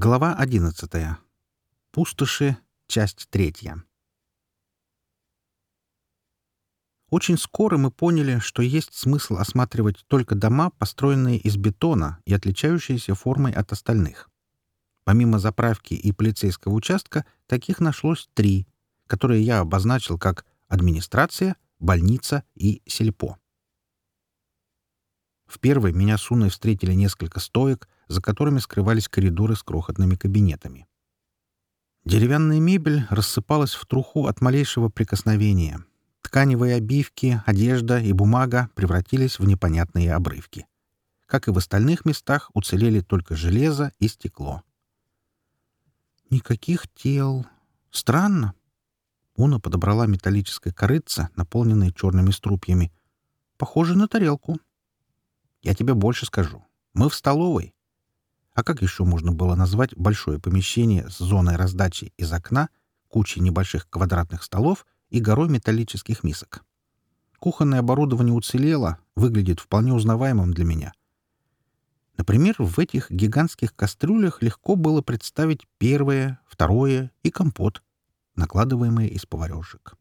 Глава 11. Пустоши. Часть третья. Очень скоро мы поняли, что есть смысл осматривать только дома, построенные из бетона и отличающиеся формой от остальных. Помимо заправки и полицейского участка, таких нашлось три, которые я обозначил как администрация, больница и сельпо. В первой меня с Уной встретили несколько стоек, за которыми скрывались коридоры с крохотными кабинетами. Деревянная мебель рассыпалась в труху от малейшего прикосновения. Тканевые обивки, одежда и бумага превратились в непонятные обрывки. Как и в остальных местах, уцелели только железо и стекло. «Никаких тел. Странно». Уна подобрала металлическое корыце, наполненное черными струпьями. «Похоже на тарелку». «Я тебе больше скажу. Мы в столовой. А как еще можно было назвать большое помещение с зоной раздачи из окна, кучей небольших квадратных столов и горой металлических мисок? Кухонное оборудование уцелело, выглядит вполне узнаваемым для меня. Например, в этих гигантских кастрюлях легко было представить первое, второе и компот, накладываемые из поварешек.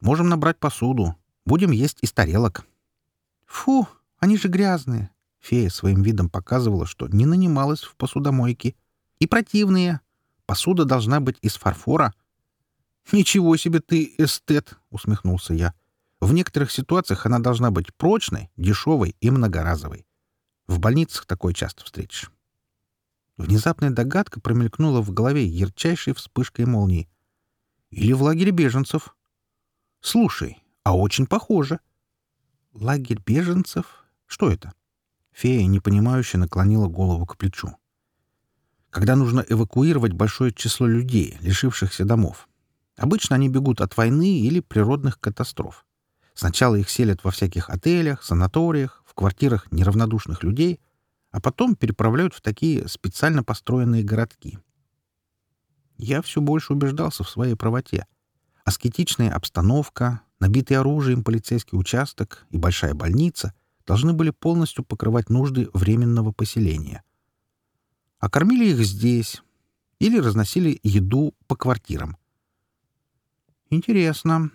Можем набрать посуду. Будем есть из тарелок. Фу, они же грязные. Фея своим видом показывала, что не нанималась в посудомойке. И противные. Посуда должна быть из фарфора. «Ничего себе ты эстет!» — усмехнулся я. «В некоторых ситуациях она должна быть прочной, дешевой и многоразовой. В больницах такое часто встретишь». Внезапная догадка промелькнула в голове ярчайшей вспышкой молнии. «Или в лагере беженцев?» «Слушай, а очень похоже». «Лагерь беженцев? Что это?» Фея, непонимающе, наклонила голову к плечу. Когда нужно эвакуировать большое число людей, лишившихся домов. Обычно они бегут от войны или природных катастроф. Сначала их селят во всяких отелях, санаториях, в квартирах неравнодушных людей, а потом переправляют в такие специально построенные городки. Я все больше убеждался в своей правоте. Аскетичная обстановка, набитый оружием полицейский участок и большая больница должны были полностью покрывать нужды временного поселения. А кормили их здесь или разносили еду по квартирам. Интересно.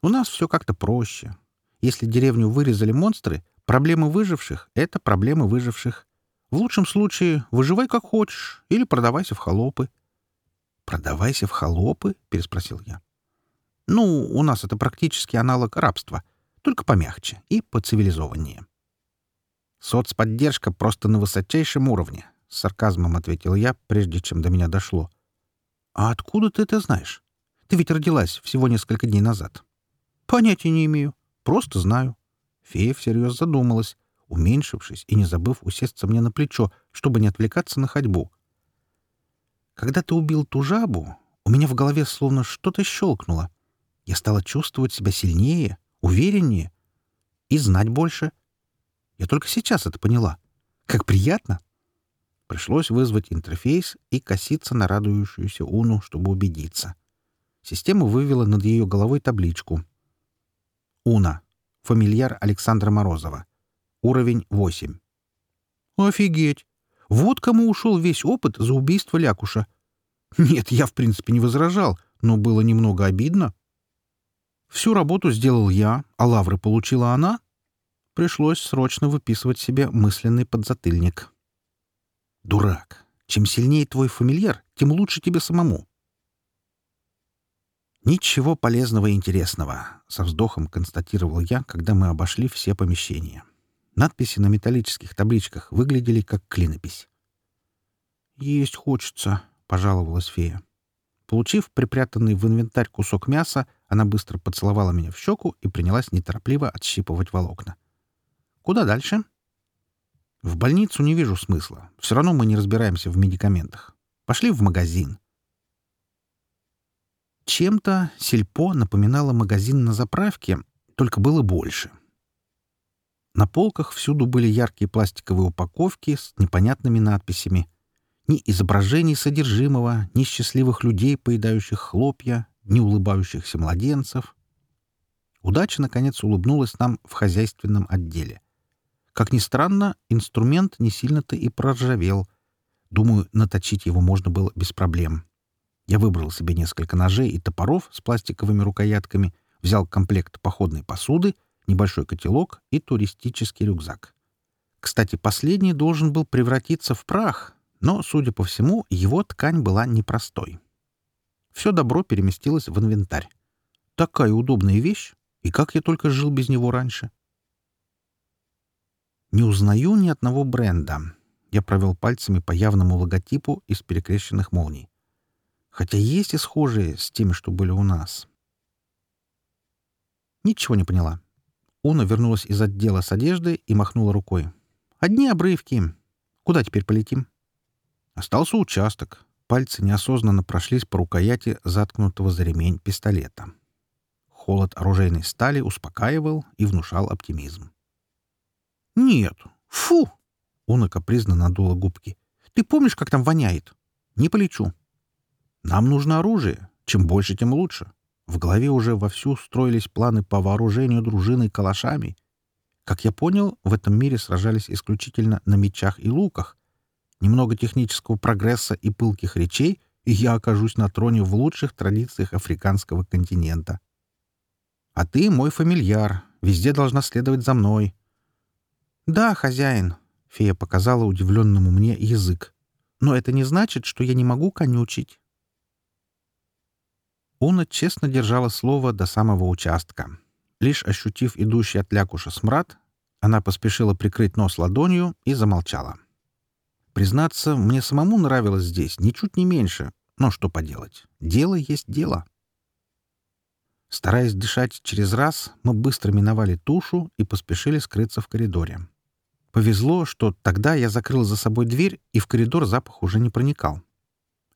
У нас все как-то проще. Если деревню вырезали монстры, проблемы выживших — это проблемы выживших. В лучшем случае выживай как хочешь или продавайся в холопы. «Продавайся в холопы?» — переспросил я. «Ну, у нас это практически аналог рабства, только помягче и поцивилизованнее». «Соцподдержка просто на высочайшем уровне», — с сарказмом ответил я, прежде чем до меня дошло. «А откуда ты это знаешь? Ты ведь родилась всего несколько дней назад». «Понятия не имею. Просто знаю». Фея всерьез задумалась, уменьшившись и не забыв усесться мне на плечо, чтобы не отвлекаться на ходьбу. «Когда ты убил ту жабу, у меня в голове словно что-то щелкнуло. Я стала чувствовать себя сильнее, увереннее и знать больше. Я только сейчас это поняла. Как приятно! Пришлось вызвать интерфейс и коситься на радующуюся Уну, чтобы убедиться. Система вывела над ее головой табличку. Уна. Фамильяр Александра Морозова. Уровень 8. Офигеть! Вот кому ушел весь опыт за убийство Лякуша. Нет, я в принципе не возражал, но было немного обидно. Всю работу сделал я, а лавры получила она — Пришлось срочно выписывать себе мысленный подзатыльник. «Дурак! Чем сильнее твой фамильяр, тем лучше тебе самому». «Ничего полезного и интересного», — со вздохом констатировал я, когда мы обошли все помещения. Надписи на металлических табличках выглядели как клинопись. «Есть хочется», — пожаловалась фея. Получив припрятанный в инвентарь кусок мяса, она быстро поцеловала меня в щеку и принялась неторопливо отщипывать волокна. — Куда дальше? В больницу не вижу смысла. Все равно мы не разбираемся в медикаментах. Пошли в магазин. Чем-то сельпо напоминало магазин на заправке, только было больше. На полках всюду были яркие пластиковые упаковки с непонятными надписями. Ни изображений содержимого, ни счастливых людей, поедающих хлопья, ни улыбающихся младенцев. Удача, наконец, улыбнулась нам в хозяйственном отделе — как ни странно, инструмент не сильно-то и проржавел. Думаю, наточить его можно было без проблем. Я выбрал себе несколько ножей и топоров с пластиковыми рукоятками, взял комплект походной посуды, небольшой котелок и туристический рюкзак. Кстати, последний должен был превратиться в прах, но, судя по всему, его ткань была непростой. Все добро переместилось в инвентарь. Такая удобная вещь, и как я только жил без него раньше. Не узнаю ни одного бренда. Я провел пальцами по явному логотипу из перекрещенных молний. Хотя есть и схожие с теми, что были у нас. Ничего не поняла. Уна вернулась из отдела с одеждой и махнула рукой. «Одни обрывки. Куда теперь полетим?» Остался участок. Пальцы неосознанно прошлись по рукояти заткнутого за ремень пистолета. Холод оружейной стали успокаивал и внушал оптимизм. «Нет! Фу!» — Уна капризно надула губки. «Ты помнишь, как там воняет? Не полечу. Нам нужно оружие. Чем больше, тем лучше. В голове уже вовсю строились планы по вооружению дружины калашами. Как я понял, в этом мире сражались исключительно на мечах и луках. Немного технического прогресса и пылких речей, и я окажусь на троне в лучших традициях африканского континента. А ты мой фамильяр, везде должна следовать за мной. «Да, хозяин», — фея показала удивленному мне язык. «Но это не значит, что я не могу конючить». Уна честно держала слово до самого участка. Лишь ощутив идущий от лякуша смрад, она поспешила прикрыть нос ладонью и замолчала. Признаться, мне самому нравилось здесь ничуть не меньше, но что поделать, дело есть дело. Стараясь дышать через раз, мы быстро миновали тушу и поспешили скрыться в коридоре. Повезло, что тогда я закрыл за собой дверь, и в коридор запах уже не проникал.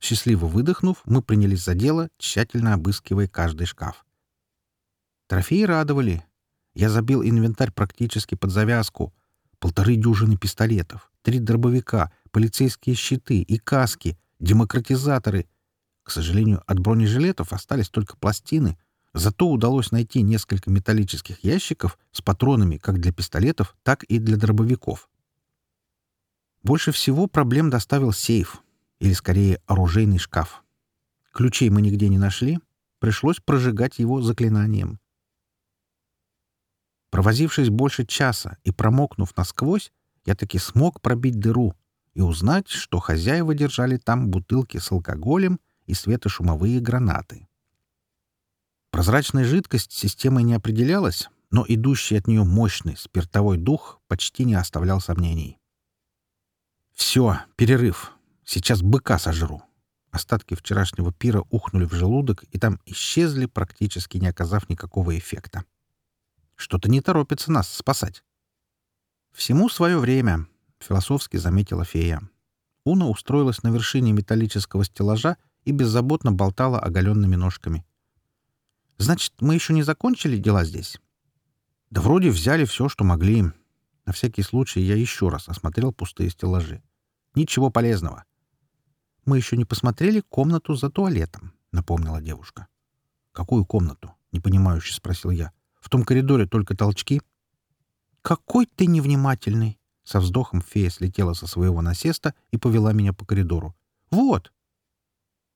Счастливо выдохнув, мы принялись за дело, тщательно обыскивая каждый шкаф. Трофеи радовали. Я забил инвентарь практически под завязку. Полторы дюжины пистолетов, три дробовика, полицейские щиты и каски, демократизаторы. К сожалению, от бронежилетов остались только пластины — Зато удалось найти несколько металлических ящиков с патронами как для пистолетов, так и для дробовиков. Больше всего проблем доставил сейф, или скорее оружейный шкаф. Ключей мы нигде не нашли, пришлось прожигать его заклинанием. Провозившись больше часа и промокнув насквозь, я таки смог пробить дыру и узнать, что хозяева держали там бутылки с алкоголем и светошумовые гранаты. Прозрачная жидкость системой не определялась, но идущий от нее мощный спиртовой дух почти не оставлял сомнений. «Все, перерыв. Сейчас быка сожру». Остатки вчерашнего пира ухнули в желудок и там исчезли, практически не оказав никакого эффекта. Что-то не торопится нас спасать. «Всему свое время», — философски заметила фея. Уна устроилась на вершине металлического стеллажа и беззаботно болтала оголенными ножками. Значит, мы еще не закончили дела здесь? Да вроде взяли все, что могли. На всякий случай я еще раз осмотрел пустые стеллажи. Ничего полезного. Мы еще не посмотрели комнату за туалетом, напомнила девушка. Какую комнату? непонимающе спросил я. В том коридоре только толчки. Какой ты невнимательный! Со вздохом фея слетела со своего насеста и повела меня по коридору. «Вот!»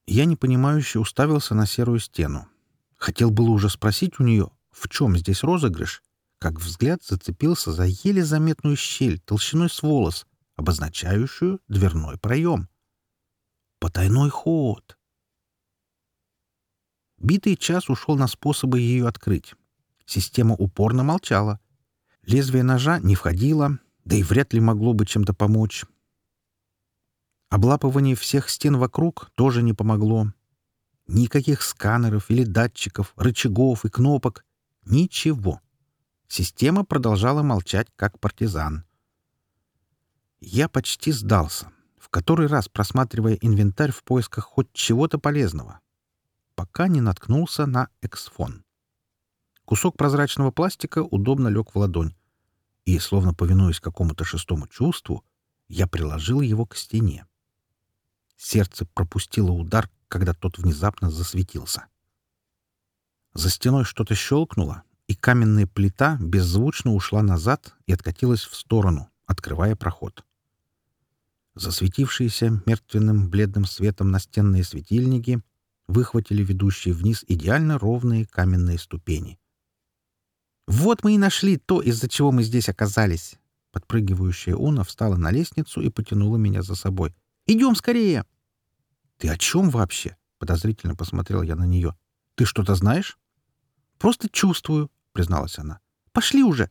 Я непонимающе уставился на серую стену. Хотел было уже спросить у нее, в чем здесь розыгрыш, как взгляд зацепился за еле заметную щель толщиной с волос, обозначающую дверной проем. Потайной ход. Битый час ушел на способы ее открыть. Система упорно молчала. Лезвие ножа не входило, да и вряд ли могло бы чем-то помочь. Облапывание всех стен вокруг тоже не помогло. Никаких сканеров или датчиков, рычагов и кнопок. Ничего. Система продолжала молчать, как партизан. Я почти сдался, в который раз просматривая инвентарь в поисках хоть чего-то полезного, пока не наткнулся на эксфон. Кусок прозрачного пластика удобно лег в ладонь, и, словно повинуясь какому-то шестому чувству, я приложил его к стене. Сердце пропустило удар, когда тот внезапно засветился. За стеной что-то щелкнуло, и каменная плита беззвучно ушла назад и откатилась в сторону, открывая проход. Засветившиеся мертвенным бледным светом настенные светильники выхватили ведущие вниз идеально ровные каменные ступени. «Вот мы и нашли то, из-за чего мы здесь оказались!» Подпрыгивающая Уна встала на лестницу и потянула меня за собой. «Идем скорее!» «Ты о чем вообще?» — подозрительно посмотрел я на нее. «Ты что-то знаешь?» «Просто чувствую», — призналась она. «Пошли уже!»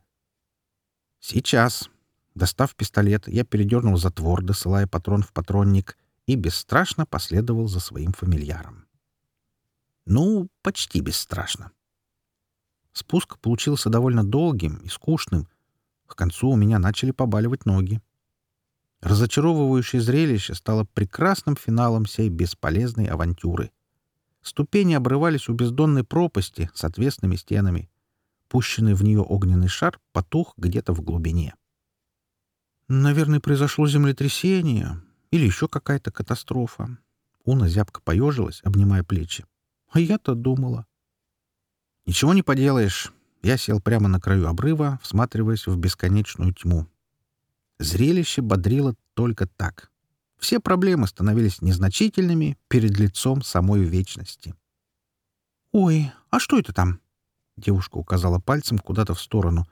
«Сейчас!» Достав пистолет, я передернул затвор, досылая патрон в патронник, и бесстрашно последовал за своим фамильяром. Ну, почти бесстрашно. Спуск получился довольно долгим и скучным. К концу у меня начали побаливать ноги. Разочаровывающее зрелище стало прекрасным финалом сей бесполезной авантюры. Ступени обрывались у бездонной пропасти с отвесными стенами. Пущенный в нее огненный шар потух где-то в глубине. Наверное, произошло землетрясение или еще какая-то катастрофа. Уна зябко поежилась, обнимая плечи. А я-то думала. Ничего не поделаешь. Я сел прямо на краю обрыва, всматриваясь в бесконечную тьму. Зрелище бодрило только так. Все проблемы становились незначительными перед лицом самой вечности. «Ой, а что это там?» Девушка указала пальцем куда-то в сторону.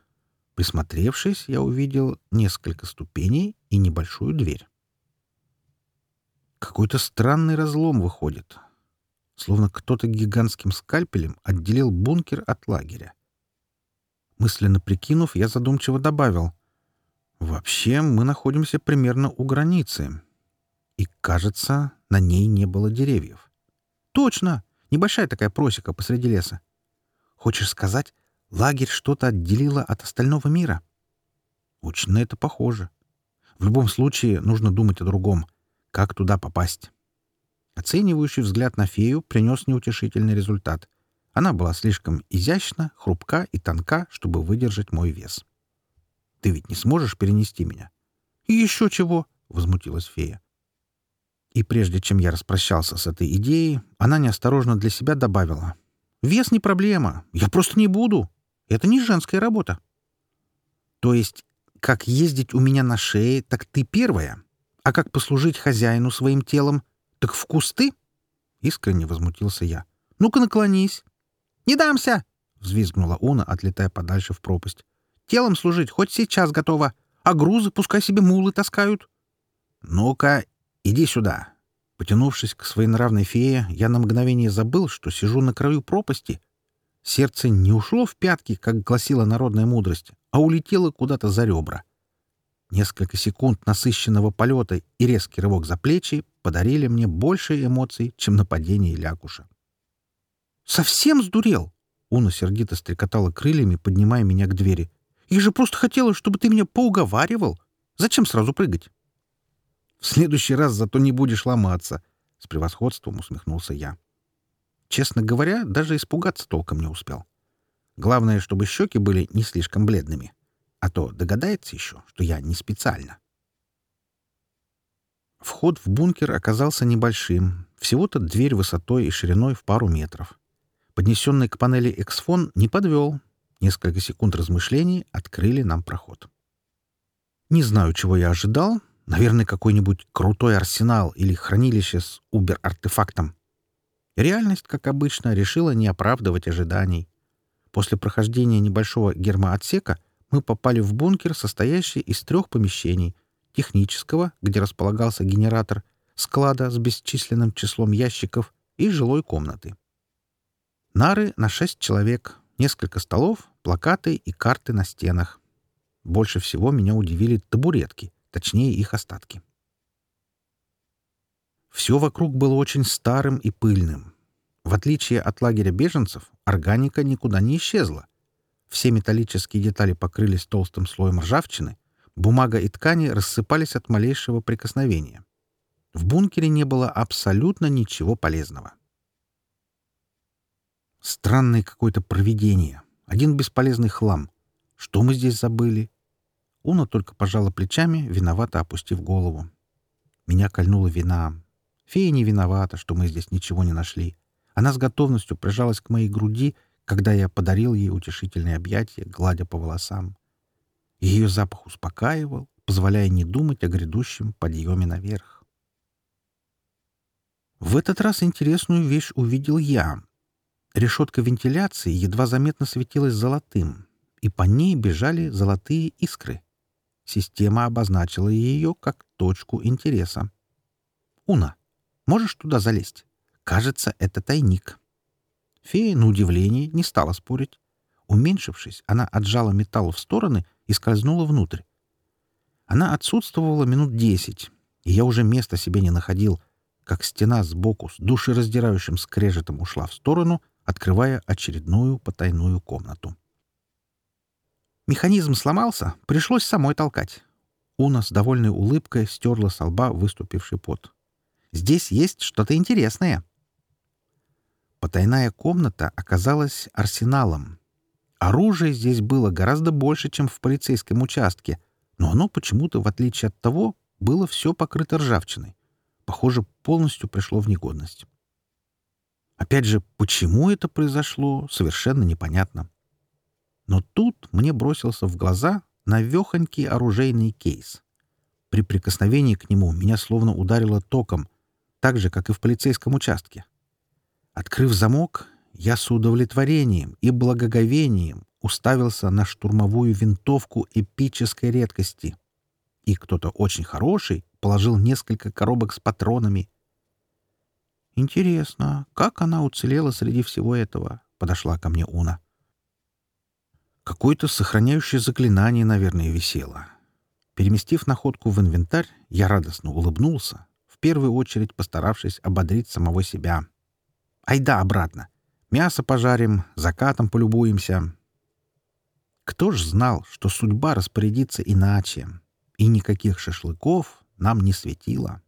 Присмотревшись, я увидел несколько ступеней и небольшую дверь. Какой-то странный разлом выходит. Словно кто-то гигантским скальпелем отделил бункер от лагеря. Мысленно прикинув, я задумчиво добавил. «Вообще мы находимся примерно у границы. И, кажется, на ней не было деревьев». «Точно! Небольшая такая просека посреди леса. Хочешь сказать, Лагерь что-то отделило от остального мира. Очень на это похоже. В любом случае нужно думать о другом. Как туда попасть? Оценивающий взгляд на фею принес неутешительный результат. Она была слишком изящна, хрупка и тонка, чтобы выдержать мой вес. «Ты ведь не сможешь перенести меня?» еще чего!» — возмутилась фея. И прежде чем я распрощался с этой идеей, она неосторожно для себя добавила. «Вес не проблема. Я просто не буду. Это не женская работа. То есть, как ездить у меня на шее, так ты первая. А как послужить хозяину своим телом, так в кусты? Искренне возмутился я. Ну-ка наклонись. Не дамся! Взвизгнула Уна, отлетая подальше в пропасть. Телом служить хоть сейчас готова, а грузы пускай себе мулы таскают. Ну-ка, иди сюда. Потянувшись к своей нравной фее, я на мгновение забыл, что сижу на краю пропасти — Сердце не ушло в пятки, как гласила народная мудрость, а улетело куда-то за ребра. Несколько секунд насыщенного полета и резкий рывок за плечи подарили мне больше эмоций, чем нападение Лякуша. «Совсем сдурел?» Уна сердито стрекотала крыльями, поднимая меня к двери. «Я же просто хотела, чтобы ты меня поуговаривал. Зачем сразу прыгать?» «В следующий раз зато не будешь ломаться», — с превосходством усмехнулся я. Честно говоря, даже испугаться толком не успел. Главное, чтобы щеки были не слишком бледными. А то догадается еще, что я не специально. Вход в бункер оказался небольшим, всего-то дверь высотой и шириной в пару метров. Поднесенный к панели эксфон не подвел. Несколько секунд размышлений открыли нам проход. Не знаю, чего я ожидал. Наверное, какой-нибудь крутой арсенал или хранилище с убер-артефактом. Реальность, как обычно, решила не оправдывать ожиданий. После прохождения небольшого гермоотсека мы попали в бункер, состоящий из трех помещений — технического, где располагался генератор, склада с бесчисленным числом ящиков и жилой комнаты. Нары на шесть человек, несколько столов, плакаты и карты на стенах. Больше всего меня удивили табуретки, точнее их остатки. Все вокруг было очень старым и пыльным. В отличие от лагеря беженцев, органика никуда не исчезла. Все металлические детали покрылись толстым слоем ржавчины, бумага и ткани рассыпались от малейшего прикосновения. В бункере не было абсолютно ничего полезного. Странное какое-то провидение. Один бесполезный хлам. Что мы здесь забыли? Уна только пожала плечами, виновато опустив голову. Меня кольнула вина. Фея не виновата, что мы здесь ничего не нашли. Она с готовностью прижалась к моей груди, когда я подарил ей утешительные объятия, гладя по волосам. Ее запах успокаивал, позволяя не думать о грядущем подъеме наверх. В этот раз интересную вещь увидел я. Решетка вентиляции едва заметно светилась золотым, и по ней бежали золотые искры. Система обозначила ее как точку интереса. «Уна, можешь туда залезть? Кажется, это тайник». Фея, на удивление, не стала спорить. Уменьшившись, она отжала металл в стороны и скользнула внутрь. Она отсутствовала минут десять, и я уже места себе не находил, как стена сбоку с душераздирающим скрежетом ушла в сторону, открывая очередную потайную комнату. Механизм сломался, пришлось самой толкать. Уна с довольной улыбкой стерла с лба выступивший пот. «Здесь есть что-то интересное». Потайная комната оказалась арсеналом. Оружия здесь было гораздо больше, чем в полицейском участке, но оно почему-то, в отличие от того, было все покрыто ржавчиной. Похоже, полностью пришло в негодность. Опять же, почему это произошло, совершенно непонятно. Но тут мне бросился в глаза навехонький оружейный кейс. При прикосновении к нему меня словно ударило током, так же, как и в полицейском участке. Открыв замок, я с удовлетворением и благоговением уставился на штурмовую винтовку эпической редкости. И кто-то очень хороший положил несколько коробок с патронами. «Интересно, как она уцелела среди всего этого?» — подошла ко мне Уна. Какое-то сохраняющее заклинание, наверное, висело. Переместив находку в инвентарь, я радостно улыбнулся, в первую очередь постаравшись ободрить самого себя. Айда обратно. Мясо пожарим, закатом полюбуемся. Кто ж знал, что судьба распорядится иначе, и никаких шашлыков нам не светило.